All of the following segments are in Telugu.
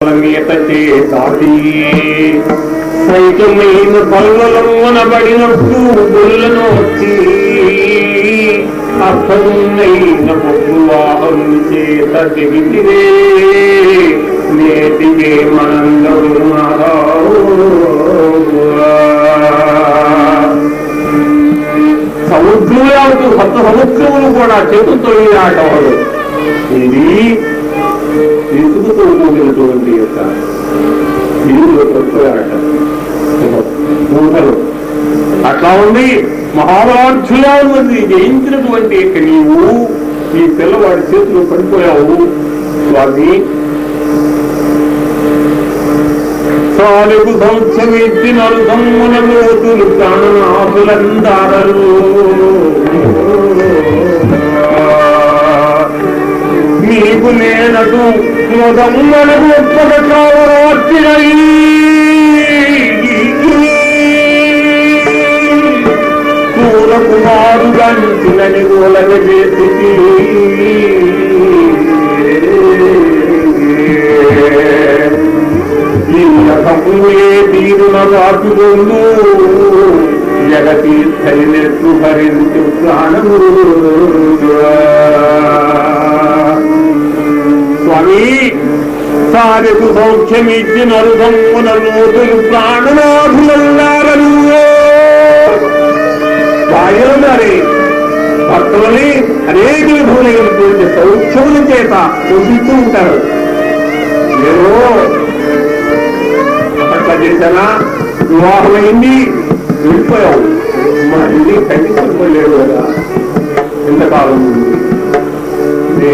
మీతచే దాటి. గుళ్ళను వచ్చి అర్థమున్నైన పొద్దువాహం చేత దిగితిరే నేటికే మనందరూ సముద్రులకు సప్త సముద్రములు కూడా చేతులతో ఈ వాళ్ళు ఇది ఇసుకుతో కూడినటువంటి యొక్క ఇల్లు ఆట మూటలు అట్లా ఉంది మహారాజులా ఉన్నది జయించినటువంటి యొక్క నీవు ఈ పిల్లవాడి చేతిలో పడిపోయావు. వాడిని నాలుగు సంవత్సరం ఎత్తి నలుసమ్ముల రోజులు ప్రాణనాథులందారలు నీకు నేనటు మొదమ్మలకు ఒప్పక కావరాత్రినై కూలకు కుమారు గంటినని గోలగ చేసి నిన్నకములే తీరున దాటుకుందు జగతీర్థరి నెట్టు భరించు ప్రాణము స్వామి సారెకు సౌఖ్యమిచ్చి నరుసమ్మున లోతులు ప్రాణనాథులన్నారలు వాయులున్నారే భక్తులని అనేక విధములైనటువంటి సౌఖ్యముల చేత పోషిస్తూ ఉంటారు. నేను అట్లా చేశానా? వివాహమైంది వెళ్ళిపోయావు మా ఇల్లు కట్టించుకోలేడు కదా. ఎంతకాలం ఉంది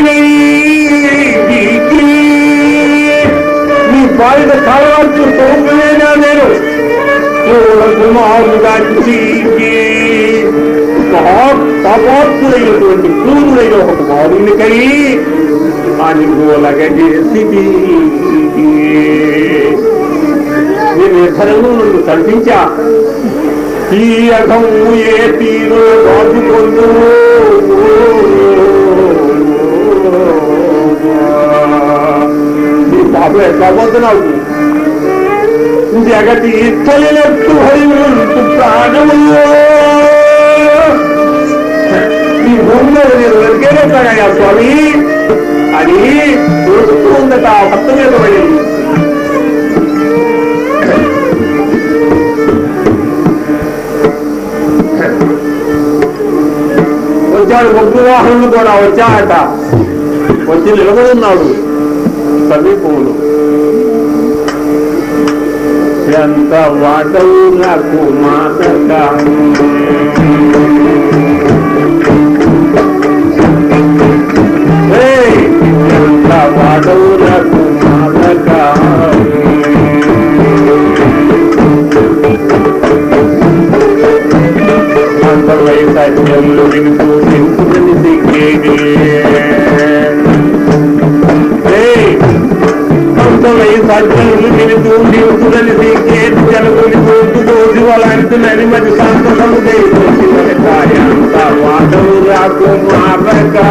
నేను నీ బాధ్యత కాలరాత్రి సౌకర్యనా నేను. కుమారుగా పాపాత్ముడైనటువంటి క్రూరుడైన ఒక కుమారునికై అని గోలగ చేసి నేను ఇతరులు నుండి కల్పించా ఈ అఘము ఏ తీరు దాచుకొందు నీ పాప ఎట్లా పోతున్నావు జగతి ఇచ్చలినట్టు హరివంతు ప్రాణములో ఈ భూమిలో నేను వెరికేస్తానయ్యా స్వామి? అని చూస్తూ ఉందట ఆ భక్త మీద వచ్చాడు ముగ్గు వాహనులు కూడా వచ్చాడట. వచ్చి నిలబడున్నాడు సమీపంలో ఎంత వాటవు నాకు మాటగా. ఎంత వాటవు నాకు మాటగా. అంత వైశాల్యంలో వింటూ తెలుసుకుని సిగ్గేది సంతలై సాధ్యములు నిలుతూ నిలుతులని సిగ్గేది జనకుని మరి సంతసము చేసి కార్యంత రాకు మారగా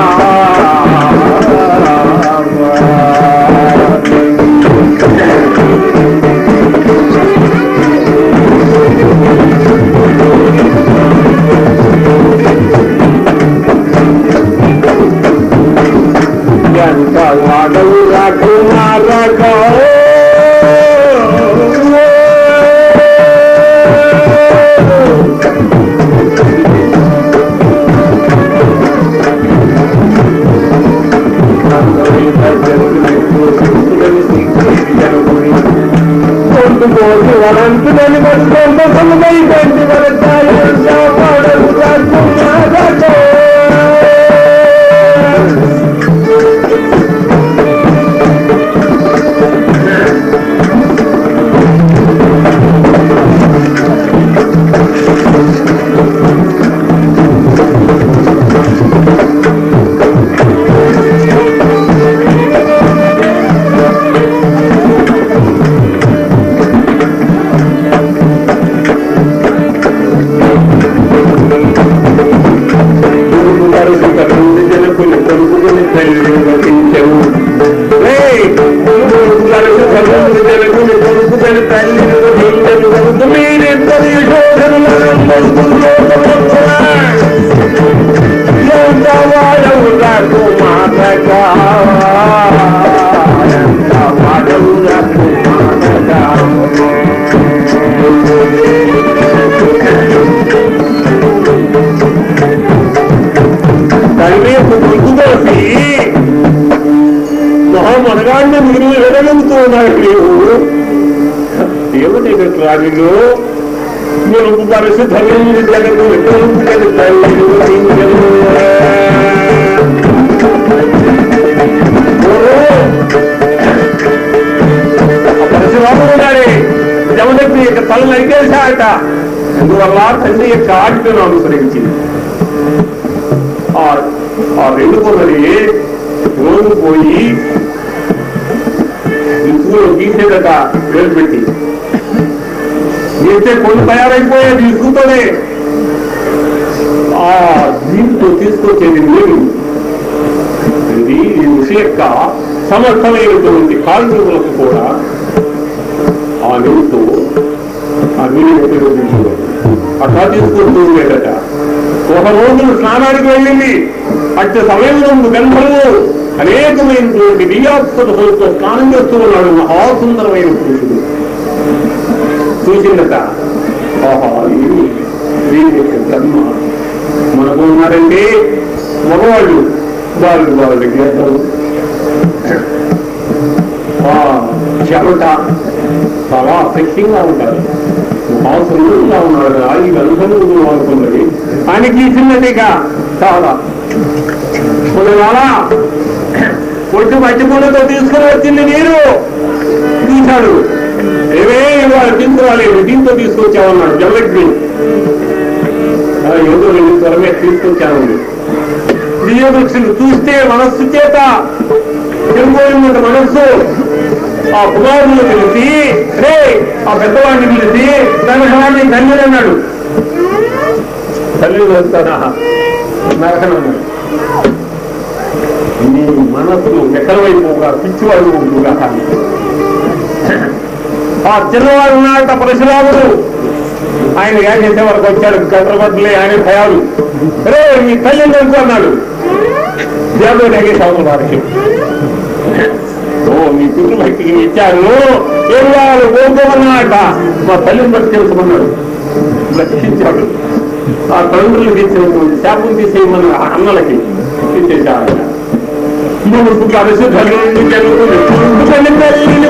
మీరు పరిశుద్ధమైన జగను పరశురాము ఉన్నాడే జమదగ్ని యొక్క తల నరికేశాట అందువల్ల తండ్రి యొక్క ఆజ్ఞను అనుసరించింది ఆ ఆ రెండు కొన్నది రోజు పోయి ఇసుకులో గీసేదట వేలు పెట్టి గీస్తే కొన్ని తయారైపోయేది ఇసుకుతోనే ఆ దీంతో తీసుకొచ్చేది నీరు ఇది ఈ ఋషి యొక్క సమర్థమైనటువంటి కాల్పులకు కూడా ఆ నీరుతో ఆ నీరు ఉపయోగించుకోవాలి అట్లా తీసుకొస్తూ ఉండేదట ఒక రోజు స్నానానికి వెళ్ళింది. అట్టి సమయంలో గంధర్వు అనేకమైనటువంటి దివ్యాత్మతో స్నానం చేస్తూ ఉన్నాడు. మహాసుందరమైన పురుషుడు చూసిందట ఆహా వీరి యొక్క జన్మ మనకు ఉన్నారంటే మగవాళ్ళు వాళ్ళు వాళ్ళ గీతలు చెమట చాలా అసఖ్యంగా ఉంటారు మహాసుందరంగా ఉన్నాడు. ఈ గంధర్వుడు అనుకున్నది ఆయనకి చిన్నదిగా చాలా. పొలవాల కొట్టు మట్టి పూలతో తీసుకుని వచ్చింది నీరు. తీశాడు ఏమే ఇవాళ తీసుకురాలేదు దీంతో తీసుకొచ్చామన్నాడు జల్లెక్కి ఏదో నేను త్వరమే తీసుకొచ్చాను దివ్యవృక్షులు చూస్తే మనస్సు చేత చెడిపోయినటువంటి మనస్సు. ఆ కుమారుని పిలిచి రే ఆ పెద్దవాడిని పిలిచి నరకనాన్ని తండ్రి అన్నాడు తల్లి వస్తానా నరకనన్నాడు నీ మనస్సు ఎక్కడ వైపు పిచ్చివాడు ఉంటుందా ఆ చిన్నవాడు ఉన్నాడట పరశురాముడు ఆయన ఏం చేసే వరకు వచ్చాడు గంటలబద్దలే ఆయన భయాలు. రే మీ తల్లి ఎందుకు అన్నాడు? దేవుడు నెగేశాము వారికి. ఓ మీ పిల్లలు భక్తికి ఇచ్చారు. ఏం కావాలి? కోరుకోమన్నాడట మా తల్లిని బట్టి తెలుసుకున్నాడు రక్షించాడు. ఆ తండ్రులకు తీసినటువంటి శాపం తీసేయమన్న అన్నలకి ఇచ్చేశాడు. మనకు పరిశుద్ధులు తల్లి తల్లిని తల్లిని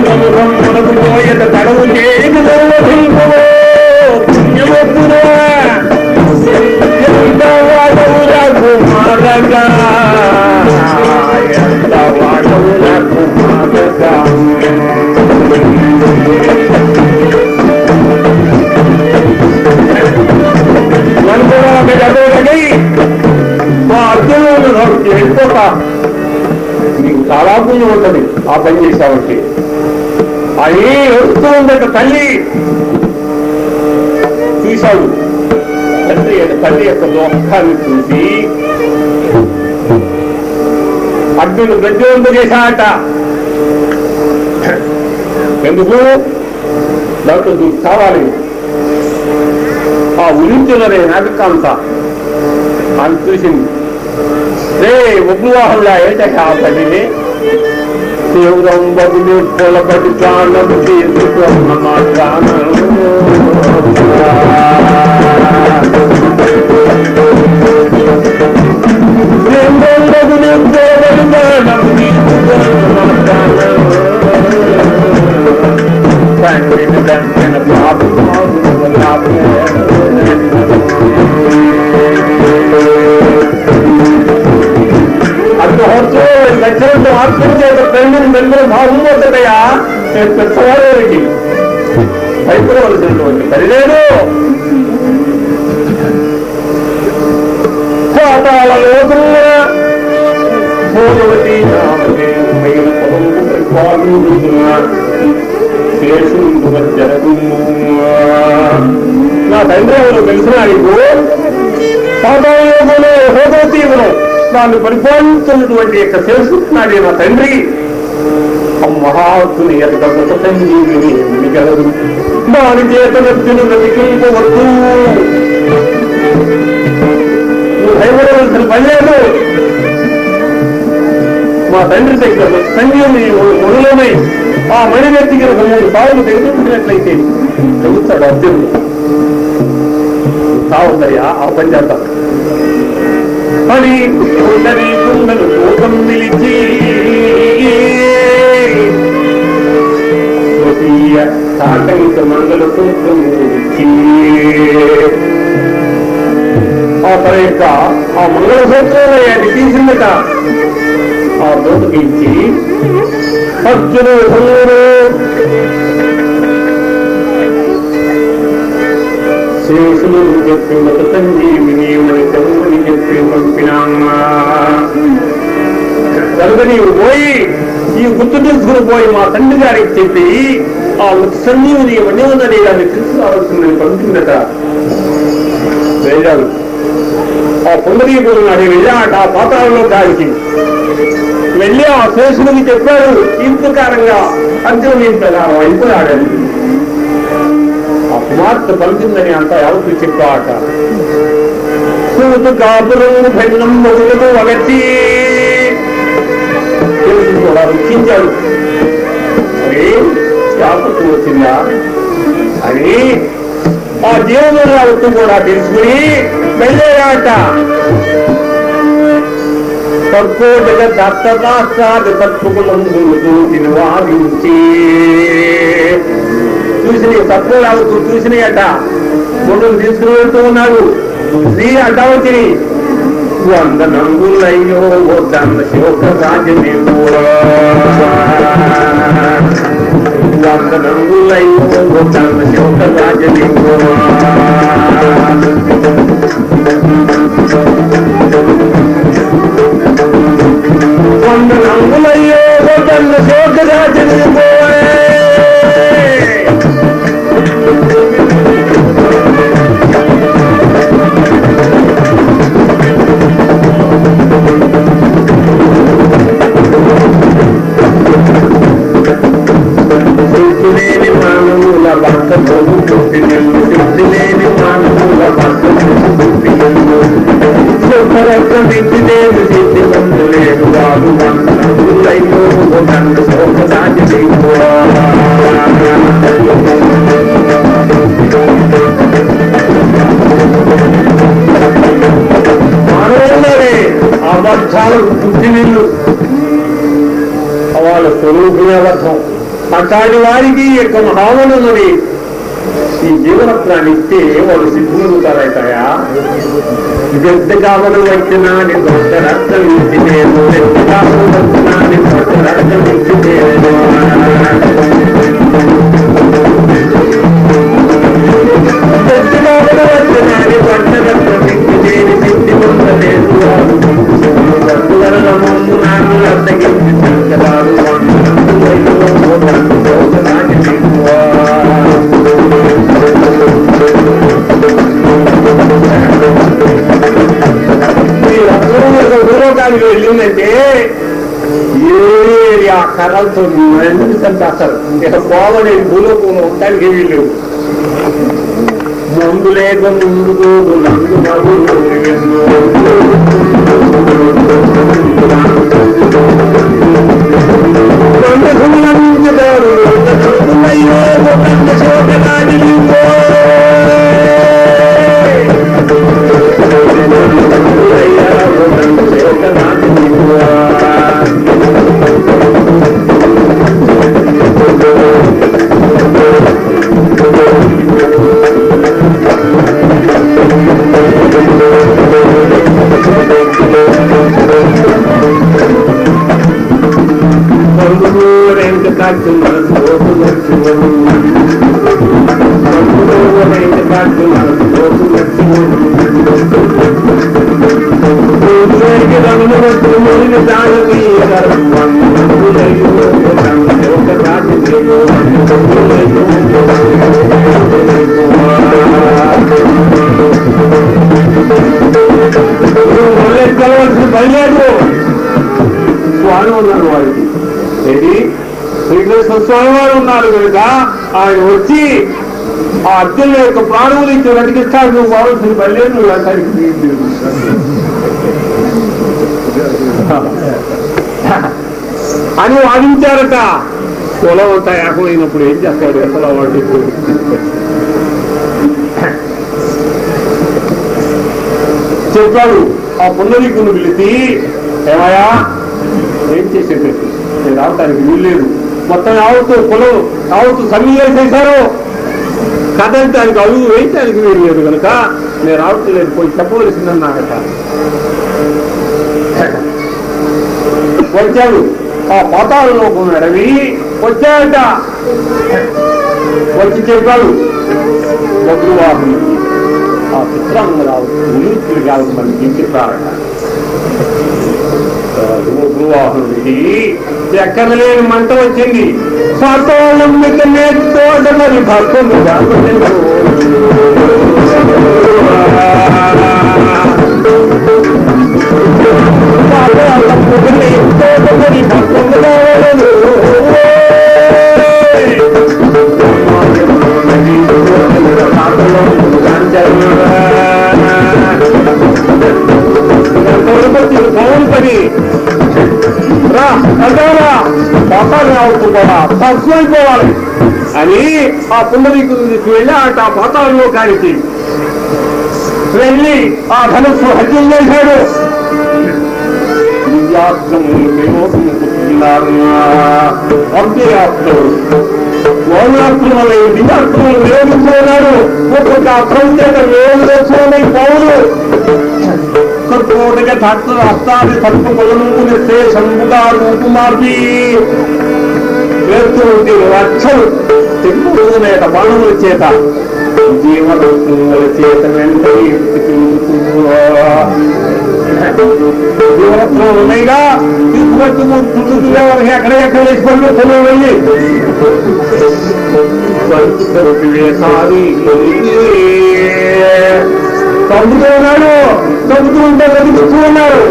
నాపుని తడవు ఎంత ఎంత మా అర్జునుడు నాకు నీకు చాలా పుణ్యం ఉంటుంది ఆ పని చేశావంటే అది వస్తూ ఉందట తల్లి. చూశాడు తండ్రి తల్లి యొక్క దోహాన్ని చూసి అగ్నిని ప్రజ్వలింప చేశాట ఎందుకు? దాంట్లో నీకు కావాలి. ఆ ఉరించులనే నాటకాంత అని చూసింది. రే ఉగ్రవాహంలా ఏంటంటే ఆ తల్లిని? तीव्रं बलिफलपटितानं Thank you. కొంచెం ఆత్మహత్య ప్రేమను పెంపులు మా ఉమ్మవుతుందయ్యా నేను పెద్దవాడేమిటి భయపడవలసినటువంటి పని లేదు కోటాల లోకంలో భోజవతి నా తండ్రి ఎవరు తెలిసిన నీకు? పాతాళ లోకంలో హోదవతీవులు తీవ్రం దాన్ని పరిపాలిస్తున్నటువంటి యొక్క తెలుసుకున్నాడు నా తండ్రి ఆ మహాత్ముని ఎదగ సంజీవిని దాని చేత వ్యక్తులు బ్రతికింపవద్దు నువ్వు భయపడవలసిన పని మా తండ్రి దగ్గర సంజీవుని మునులమై ఆ మణి వ్యక్తికి ఒక మూడు సార్లు తెగినట్లయితే చెబుతాడు అర్జునుడు. సాగుందయ్యా ఆ పని చేద్దాం అని ఉండని కుండలు కోపం నిలిచి. స్వకీయ సాటంక మంగళ సూత్రం ఆ తన యొక్క ఆ మంగళ సూత్రంలో అది తీసిందట. ఆ దోటకి ఇచ్చి అర్జునుడు శేషులు చెప్పి మత సంజీవిని కనుక నీవు పోయి ఈ గుర్తు తెలుసుకుని పోయి మా తండ్రి గారికి చెప్పి ఆ మృత సంజీవిని ఇవన్నీ ఉన్నది దాన్ని తీసుకురావాల్సిందని పంపిందట వేదాలు ఆ పుండరీపుడు నాడు వెళ్ళాట ఆ పాతాలలో దానికి. వెళ్ళి ఆ శేషుడికి చెప్పాడు ఈ ప్రకారంగా అర్జునుని అయిపోయాడని ఆ కుమార్తె పలికిందని అంతా ఎవరికి చెప్పాట? సూతు కాపురం భిన్నం మొదలు ఒకటి తెలుసు కూడా రుచించాడు. వచ్చిందా? అని ఆ దేవుడు రావద్దు కూడా తెలుసుకుని వెళ్ళేయాట కర్కోటక దత్తదాస్తాది తత్వకులందు చూసిన వారించి చూసిన తత్వం రావచ్చు చూసినాయట. ముందు తీసుకుని వెళ్తూ ఉన్నాడు. శ్రీ అడ్డా వంద నంగులయ్యో వద్దన్న శోక రాజనే వంద నంగులయ్యో వద్దన్న శోక రాజనే వంద నంగులయ్యో వద్దన్న శోక వాళ్ళ స్వరూపమే అబద్ధం అట్లాంటి వారికి ఈ యొక్క మహావనులని ఈ జీవరత్నాన్ని ఇస్తే వాళ్ళు సిద్ధులుతారవుతాయా పెద్ద కావలు వచ్చినా నీ దొడ్డ రక్తం ఇచ్చినేను పెద్ద కావలు వచ్చినా నీ దొడ్డ రక్తం ఇచ్చినేను పెద్ద కావలు వచ్చినా నీ దొడ్డ రక్తం ఇచ్చినేను సిద్ధి పొందలేదు బంధువరల ముందు నాకు అర్థగించి పరలోకానికి వెళ్ళిందంటే ఏది ఆ కర్రలతో మంది అసలు ఇక పోవలేదు భూలోకంలో ఉండడానికి వీళ్ళు ముందు లేక ముందు నందు స్వామి వారు ఉన్నారు కనుక ఆయన వచ్చి ఆ అర్జున యొక్క ప్రాణములు ఇచ్చి వెతికిస్తాడు నువ్వు కావాల్సిన పని నువ్వు అక్కడికి అని వాదించారట. కులం అంతా ఏకమైనప్పుడు ఏం చేస్తాడు? ఎక్కడ వాటి చెప్పాడు ఆ పుండరీకును పిలిచి ఏమయ్యా? ఏం చేసేటట్టు? నేను రావటానికి వీల్లేదు. మొత్తం యావత్తు కులం యావత్తు సమ్మె చేశారు. కదలటానికి అడుగు వేయటానికి వీలు లేదు కనుక నేను రావట్లేదు పోయి చెప్పవలసిందన్నాడట వచ్చాడు. ఆ పాతాలలో అడవి వచ్చాడట. వచ్చి చెప్పాడు. వధువాహనుడు ఆ చిత్రాంగరావు ఉలీతులు కాదు మనకి చెప్పారట వధువాహనుడికి ఎక్కడలేని మంట వచ్చింది. పాతాళం మీద నేర్చుకోవట మరి భక్తులు పాతాలు అవుతుందా అయిపోవాలి అని ఆ పుండరీకు వెళ్ళి అటు ఆ పాతాలలో కానికి వెళ్ళి ఆ ధనుస్సు హత్యం చేశాడు. మౌనార్థములు దివ్యార్థములు వినియోగించుకున్నాడు ఒక్కొక్క అర్థం చేత వేలు పౌరు కర్కోటక ధాత్ర హస్తాది సర్పు పొలమునిస్తే సంబుగా రూపు మార్పి వేస్తూ లక్షలు తెప్పుకునేట బాణముల చేత జీవనముల చేత వెంటనే జీవనత్వం ఉన్నాయిగా తీసుకొచ్చి ఎవరికి ఎక్కడ ఎక్కడ వేసుకొని పొలం వెళ్ళి వేసాలి చదువుతూ ఉన్నాడు చదువుతూ ఉంటే వెతుకుతూ ఉన్నారు.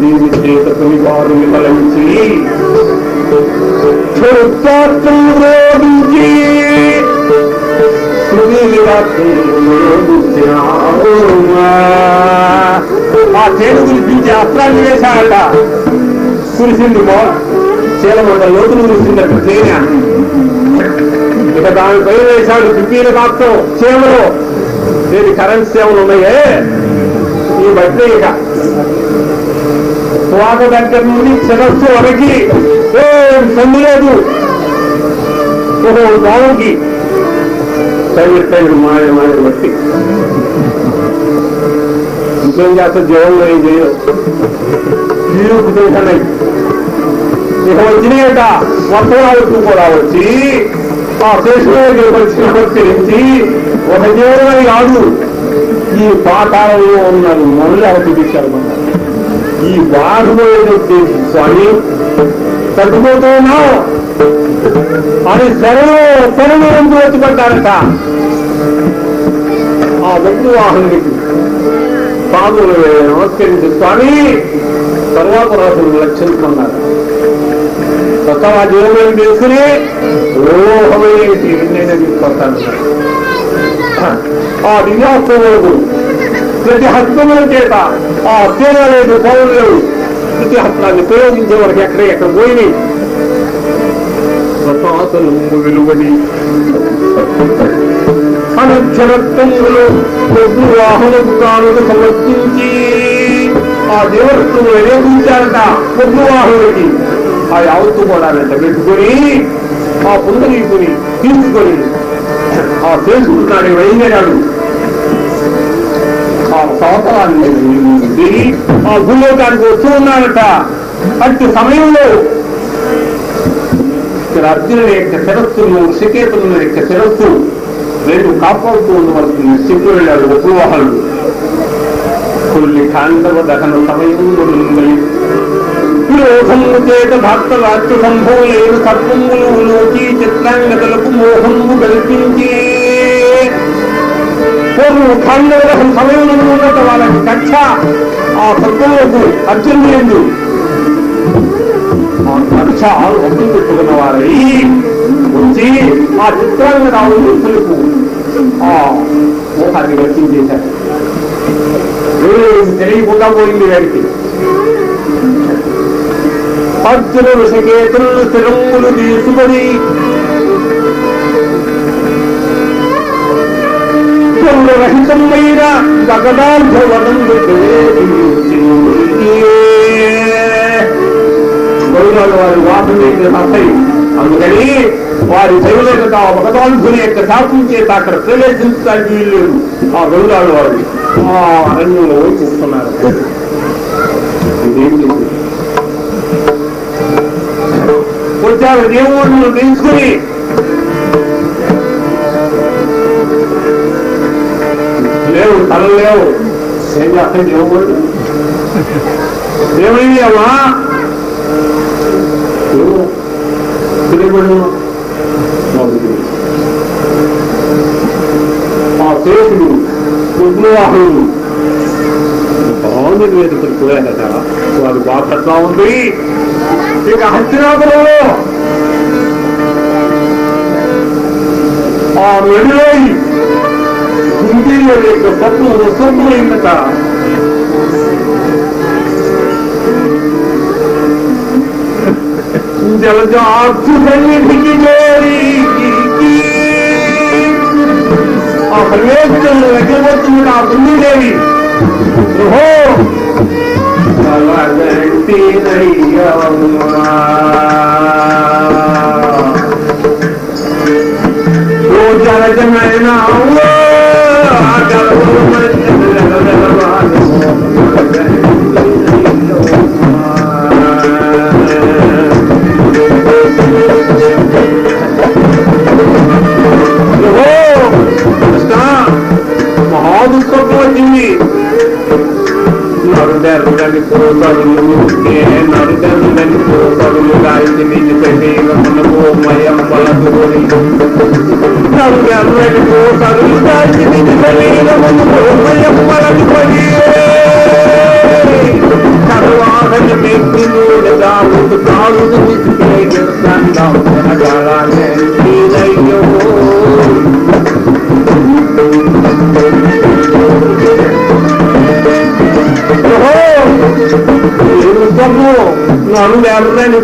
దీని చేత కొన్ని వారు విమలించి రోధించి ఆ చేను గురించి అస్త్రాన్ని వేశాడట కురిసింది మో చీలమంట లోతులు కురిసిందట తేనె ఇక దానిపై వేశాడు పిప్పీల కాత్తం సేవలు దీని కరెంట్ సేవలు ఉన్నాయే ఈ బట్టి ఇక స్వాత దగ్గర నుండి శిరస్సు వరకి ఏం సందు లేదు ఒక బావుకి సైడ్ మాయ మాయ బట్టి ఇంకేం చేస్తా జీవంలో ఏం చేయదు జీవుకుతున్నాయి ఇక వచ్చినాయట వర్షాలకు కూడా వచ్చి ఆ శేషుడికి వచ్చిన ఒక దేవుడని కాదు ఈ పాతాళంలో ఉన్న మనులు అవతి తీశారన్నమాట ఈ బాధపోయేది స్వామి తగ్గిపోతూ ఉన్నావు అని శరణు శరణు ఎందుకు వచ్చిపడ్డారట ఆ వద్దు వాహనుడికి పాదులు నమస్కరించి స్వామి తర్వాత రాసులు లక్షించుకున్నారు కొత్తగా జీవనం తీసుకుని రోహమైన నేను తీసుకొస్తాను ఆ దివ్యాస్తములకు ప్రతి హస్తముల చేత ఆ అత్యంగా లేదు పౌరులు లేవు ప్రతి హస్తాన్ని ప్రయోగించే వరకు ఎక్కడ ఎక్కడ పోయి ప్రశాసనం వెలువడి అనుక్షరత్వములు కొద్దు వాహనకు కానుక సమర్పించి ఆ దేవత్వం వినియోగించారట కొద్దు వాహనుడికి ఆ యావత్తు కూడా వెంట. పెట్టుకొని ఆ పుండరీకుని తీసుకొని ఆ చేసుకుంటున్నాడు బయలుదేరాడు ఆ సంవత్సరాన్ని దిగి ఆ భూలోకానికి వస్తూ ఉన్నాడట. అట్టి సమయంలో ఇక్కడ అర్జునుడి యొక్క శిరస్సును శికేతుల యొక్క శిరస్సు రెండు కాపాడుతూ ఉండవలసింది. చెప్పు వెళ్ళాడు ఉపవాహనుడు కొన్ని కాండవ దహన సమయంలో మోహము చేత భక్త రాష్ట్ర సంభవలేరు సర్వములు లోకి చిత్రాంగతలకు మోహము కల్పించి. పూర్వం కాంగ్రెస్ సమయంలో ఉన్నట్టు వాళ్ళకి కక్ష. ఆ తత్వకు అర్జునుడు ఆ కక్ష ఒడ్డు పెట్టుకున్న వారై వచ్చి ఆ చిత్రాంగ రావుని తెలుపు. ఆ మోహాన్ని వ్యక్తం చేశారు. తెలియకుండా పోయింది వారికి. అర్జునుడు సకేతులను స్థిరములు తీసుకొని రహితమైన గగనార్థవనందు గౌరవాలు వారి వాసన వస్తాయి అందుకని వారి శైవుల భగవానుని యొక్క శాపం చేత అక్కడ ప్రవేశించడానికి వీల్లేదు. ఆ గౌరవాలు వారు ఆ అరణ్యంలో వచ్చిస్తున్నారు. ఇదేం లేదు దేవుళ్ళు దేవుడిని తీసుకుని లేవు తల లేవు. ఏం చేస్తాయి దేవుళ్ళు ఏమైంది అమ్మా? తెలియబడు ఆ శేషుడు ఉద్వాహుడు బాగుంది వేదికలు పోయారట వారు బాగా ఉంది. ఇక హస్తినాపురంలో ఆ మెడిలోయి కుండీల యొక్క స్వప్నం స్వప్నమైందట జలజాక్షు సన్నిధికి చేరి ఆ పరమేశ్వరుడు ఎక్కబోతుంది ఆ కుండీదేవి ఓహో وجعل جمعنا الله. عقل ومجد لنا الوالد నరుడెరుడని కోసరులు గాయని నిజ శరీరమునకు మయం బలదుని కరువాహని మెక్కినూడు దావుడు తావుడు నిత్యేగిస్తాండం జనగాలానే నీరయ్యో నన్ను ఎవరిని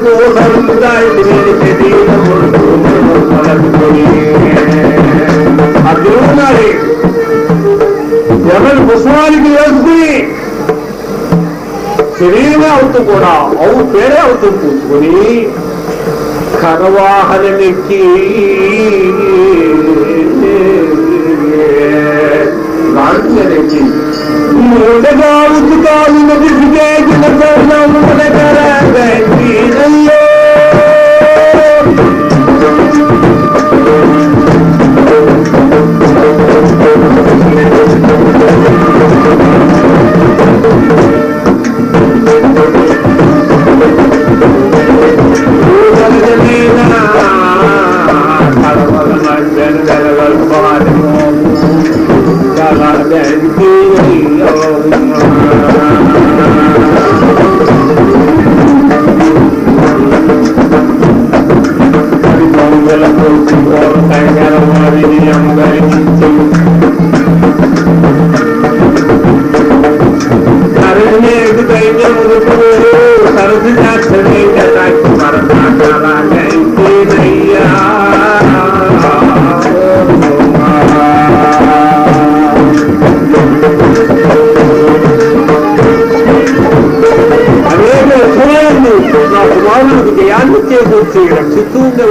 అర్జునుడు ఎవరి పుష్పానికి వేసుకుని శరీరమే అవుతూ కూడా అవు పేరే అవుతూ పూసుకొని కరవాహనమెక్కి గాంధీ మూడగా ఉతుకాలు నదిసిగే గినకరయ్యో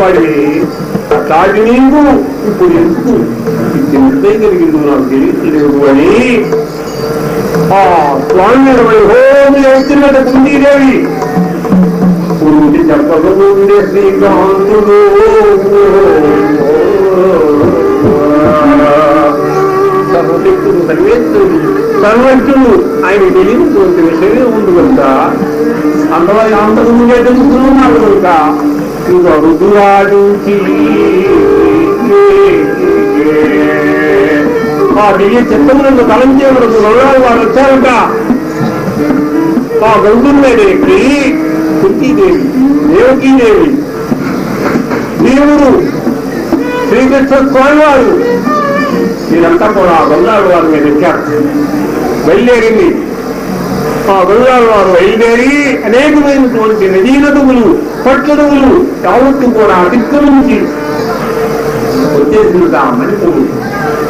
వాడి తాటి నీకు ఇప్పుడు ఎందుకు? చింతే కలిగింది నాకు తెలియట్లేదు అని. ఆ స్వామి హోమి వచ్చినట్టు కుండీదేవి పురుటి చెప్పకముందే శ్రీకాంతుడు. సర్వశక్తుడు సర్వేశ్వరుడు సర్వజ్ఞుడు. ఆయన తెలియనటువంటి విషయమే ఉంది కనుక. అందులో అంతకు ముందే తెలుసుకున్నాడు కనుక ఇక ఆడించి ఆ దివ్య చిత్తములను తలంచేవులకు గౌరవాలు వారు వచ్చారట. మా గౌతుల కుంతీదేవి దేవకీదేవి. దేవుడు శ్రీకృష్ణ స్వామి వారు వీరంతా కూడా ఆ గంగారు వారి మీద ఎక్కారు. బయలుదేరింది. ఆ గంగారు వారు బయలుదేరి అనేకమైనటువంటి నదీ నదువులు పట్టణములు యావత్తు కూడా అతిక్రమించి వచ్చేసింది ఆ మణిపురు.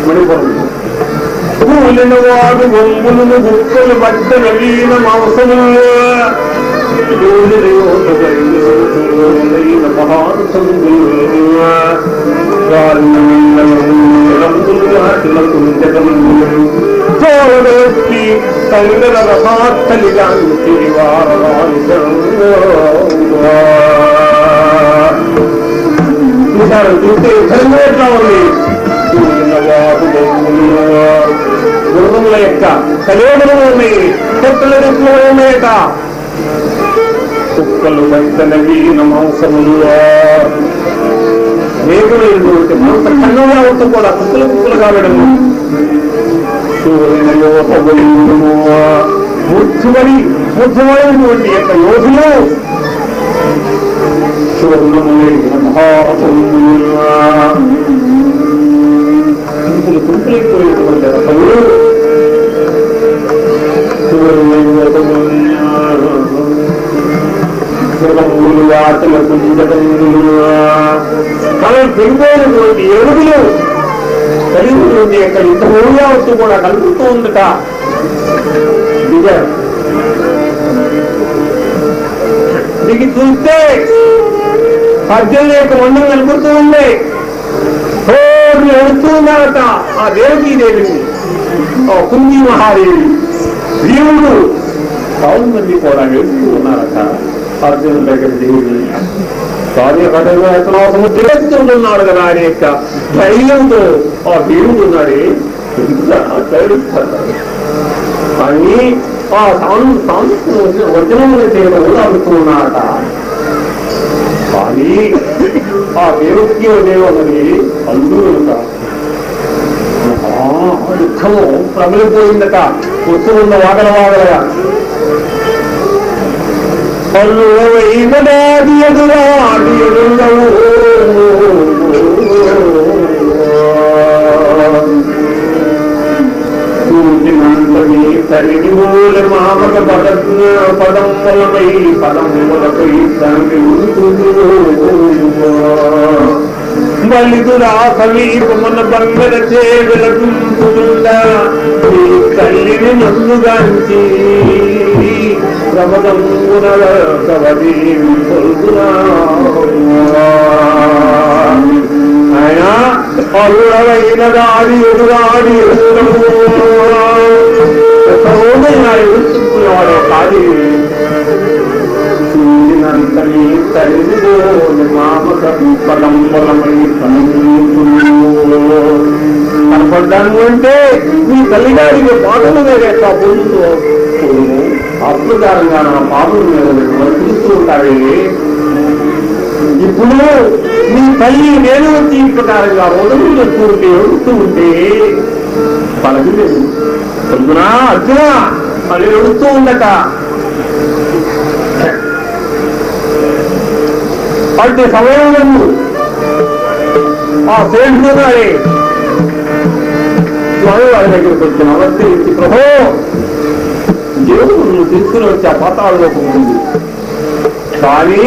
మణిపురం. పూలిన వాడు బొంబులను గుక్కలు పట్ట నవీన మాంసము చోళి తల్లిల రసాత్తలిగా చూశారు చూస్తే యుద్ధంలో ఎట్లా ఉంది గుర్రముల యొక్క కలేబులు ఉన్నాయి చెట్టుల రుచులు ఉన్నాయట కుక్కలు బయటనవి మాంసములు. వేగులైనటువంటి మనంత కన్నుగా అవుతూ కూడా కుక్కలు కుక్కలు కావడము మూర్చుమడి మూర్చుమైనటువంటి యొక్క యోధులు. కుంపులు కుంపులైపోయేటువంటి రథములు. సురములు మనం పెరిగిపోయినటువంటి ఎరువులు కలిగినటువంటి యొక్క ఇంత వచ్చి కూడా కలుగుతూ ఉందట దిగారు దిగి చూస్తే పద్దెనిమిది యొక్క మండం కనబడుతూ ఉంది కోర్లు ఎడుతూ ఉన్నారట ఆ దేవకీ దేవిని ఆ మహాదేవి. దేవుడు పౌరు మంది కూడా వెళ్తూ ఉన్నారట. అర్జునుడి దగ్గర దేవుడు కార్యకటనాసము తిరస్కుంటున్నాడు కదా ఆయన యొక్క ధైర్యంతో. ఆ దేవుడు ఉన్నాడే. అని ఆ సాను సాంస్కృతిక వచనముల చేత ఉదాహరిస్తూ ఉన్నారట కానీ ఆ దేవుడికి దేవుడిని అందుక దుఃఖము ప్రబలిపోయిందట. వస్తూ ఉన్న వాగల వాగలగా. పళ్ళు వైనడాది ఎదురాడి ఎదురవు సూచినంతని తరిగి మూల మామక పద పదం వలపై పదం వలపై తండ్రి బలిదురా సమీపమున బంగర చేవెలకుంటుందా నీ తల్లిని నన్నుగాంచి ప్రమదమున కవది పొలుగునా ఆయన అరుడవైన దాడి ఎదురాడి ఎదురుకునేవాడు కనపడ్డాను అంటే మీ తల్లిగారికి పాటలు వేరే పొందుతూ అద్భుతారంగా నా పాపలు మీద వర్తిస్తూ ఉంటాయి ఇప్పుడు మీ తల్లి నేను వచ్చి ప్రకారంగా మొదలు చెప్తూ ఉంటే ఎడుతూ ఉంటే పలకలేదు పొద్దున అర్జున అది ఎడుతూ ఉండట. అంటే సమయంలో ఆ సేఠుడు గారి స్వామి వారి దగ్గరికి వచ్చిన అవతరించి ప్రభో దేవుడు నువ్వు తీసుకుని వచ్చే ఆ పాతాళలోకి ఉంది కానీ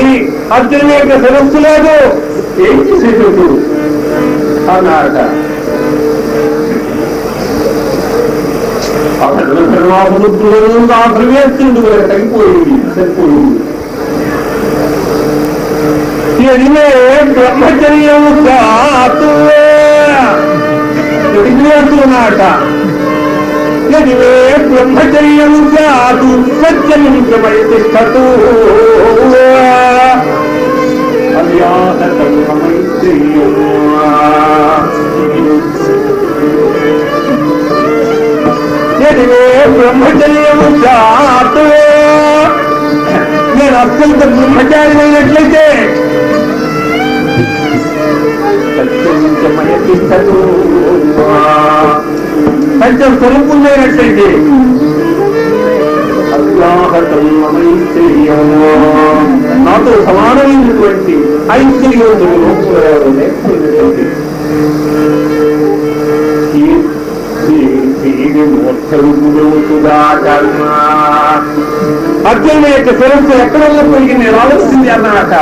అర్జునుని యొక్క శిరస్సు లేదు. ఏం చేసేటట్టు అన్నారట. అతడు సర్వాసముద్రుడు ఆ ద్రవ్యేత్రుడు తగ్గిపోయింది సరిపోయింది ఎదిగే బ్రహ్మచర్యం కాదు ఎదిగేస్తున్నాట ఎదివే బ్రహ్మచర్యం కాదు సత్యం ప్రమైతిష్టతు ఎదివే బ్రహ్మచర్యం కాతు నేను అత్యంత బ్రహ్మచారి అయినట్లయితే సత్యం ప్రమైతిష్టతు నాతో సమానమైనటువంటి ఐశ్వర్యోతులు లోపల లేకపోయినటువంటి యొక్క శిరస్సు ఎక్కడ పోయి నేను ఆలోచించింది అన్నమాట.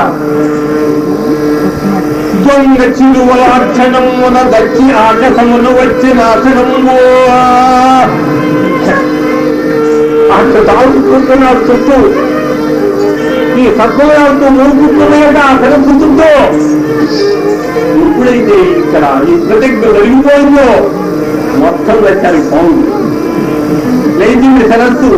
దొంగ చిరువలార్చనమున దచ్చి ఆకాశమును వచ్చి నాశనము అంత తాగుకుంటున్నాడు చుట్టూ ఈ సత్వరాలతో మూడుకుంటున్నాడు ఆ శిరస్సు ఎప్పుడైతే ఇక్కడ ఈ ప్రతిజ్ఞ జరిగిపోయిందో మొత్తం వచ్చారు పౌండ్ లేచింది సరస్సు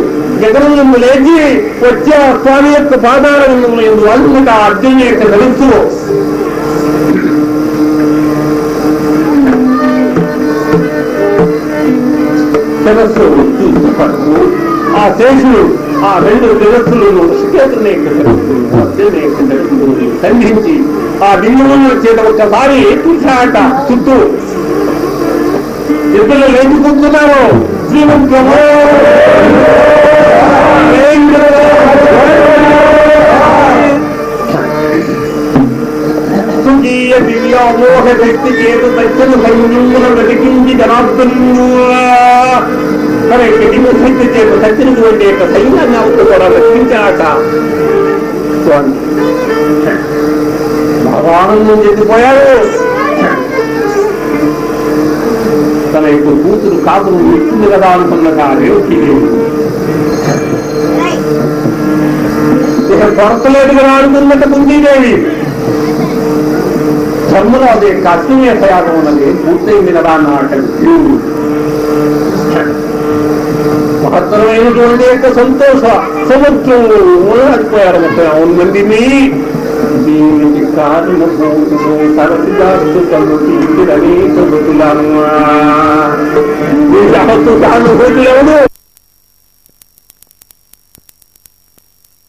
జగనంలో లేచి వచ్చే స్వామి యొక్క పాదాలను ఎందువల్ల ఆ అర్జున్ యొక్క శిరస్సు శరస్సు చూసుకుంటూ ఆ శేషుడు ఆ రెండు శిరస్సులను ఋషికేతుని సంధించి ఆ బిందువులను చేత ఒకసారి చూశాట చుట్టూ. ఇద్దరు లేచి కూర్చున్నారు సుఖీయ దివ్యామోహ శక్తి చేత సత్యను సంయుముల వెతికించి జనార్దన్ను సరే శక్తి చేత సత్యనటువంటి యొక్క సైన్యాన్ని కూడా రక్షించాట స్వామి బాగా ఆనందం చెందిపోయాడు తన యొక్క కూతురు కాదు ఎక్కింది కదా అనుకున్నగా రేవుకి ఇక కొరతలేదు కదా అనుకున్నట్టు కుందీదేవి ధర్మరాజు యొక్క అశ్వినీయ ప్రయాగం ఉన్నది పూర్తయింది కదా అన్నమాట మహత్తరమైనటువంటి యొక్క సంతోష సముద్రం అయిపోయారు మొత్తం అవును మందిని దీనికి కారణము సరసిదాస్తు కలుగుతుంది అనేక మృతులమ్మా ఈ సహస్సు కాను ఎవరు